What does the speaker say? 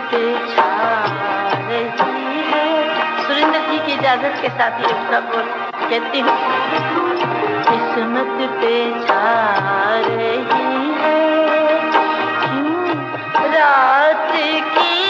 जगत रही है। सुरेंद्र जी की इजाज़त के साथ ये सब कहती हूँ। किस्मत पे छा रही है। रात की